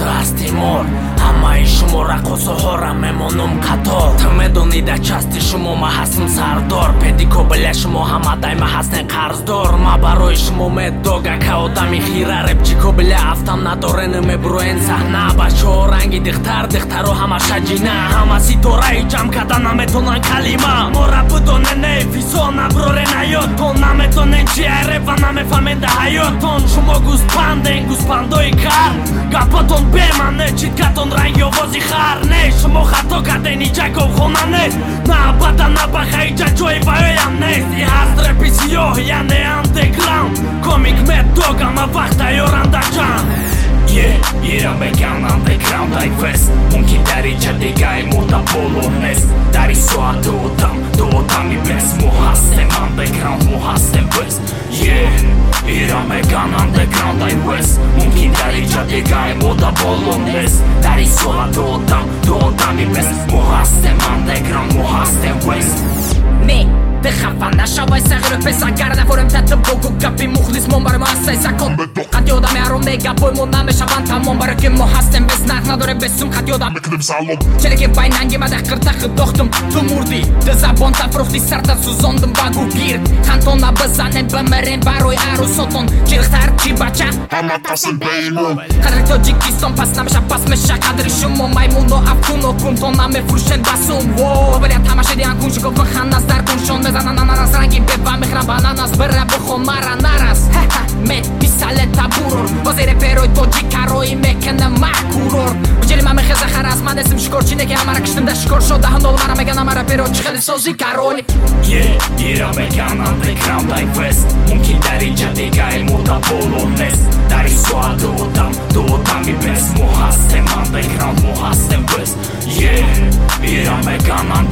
ҳаст аз тимор ҳамаи шумо раққосаҳора мемонум қатор ту медонида части шумо ма ҳастм сардор педикобиля шумо ҳама дайма ҳастне қарздор. Ма барои шумо меддога ка одами хира репчико биля афтам надорену мебруен саҳна. Бачаҳо ранги дихтар дихтару ҳама шаҷина. Ҳама ситораи ҷамъ карда наметонан калима. Мора будонене фисона брорена ёдтон наметонен чиаре ва намефаҳмеда ҳаётон. Шумо гӯспанден гӯспандои кар. Gapoton bemane, chikaton rayovozi harne Shmohato kadeni chakov honane Na bata na bahai chacho eva eyane Si hastre pisio, yane underground Comic mad dog, ama vachta yoranda chan. Yeah, era mecan underground ai vest. Un chitari ce de gai mult apolonez Dar isoa dootam, dootam ibes Muhastem underground, muhastem vest Yeah, era дариҷа дигаи мода боло нест дари соат додам додами бес мо ҳастем Na shabaj sagir öpesan garda forem tatlı bogu gapi muhlis mon barı masay sakon Hadi odam yarom nega boy mon name şaban tamon barı kim mo hastem bes narx nadore besum hadi odam Meklim salom Çelege bay nange madeh kırta hıdohtum tu murdi De zabon ta fruhti sarta suzondim bagu gir Kantona bizanen bimeren baroy aru soton Çelik tarçi bacha Hemen tasın beyinum Kadrik tojikiston pas namışa меша қадри шумо маймуно афкуно кунтон намефурӯшен ба сум. Обилят ҳамашедиан куншикофи ханаздар куншон мезанананас ранги беба мехрам бананас бира бихон мара нарас ме писале табурор. Бозере перой тоҷикарои мекана макурор. Ҷили ма мехеза харас ман эсм шикорчине ки ҳамара киштим да шикор шод даҳандол мара меган амара перо чи хели созӣ карони. Ира меган андеграунд айфест мумкин дариҷа дигаи мода боло нест. Дари соат бес мо մեկ ռաունդ ու հասնեմ վես Yeah, իրա մեկ աման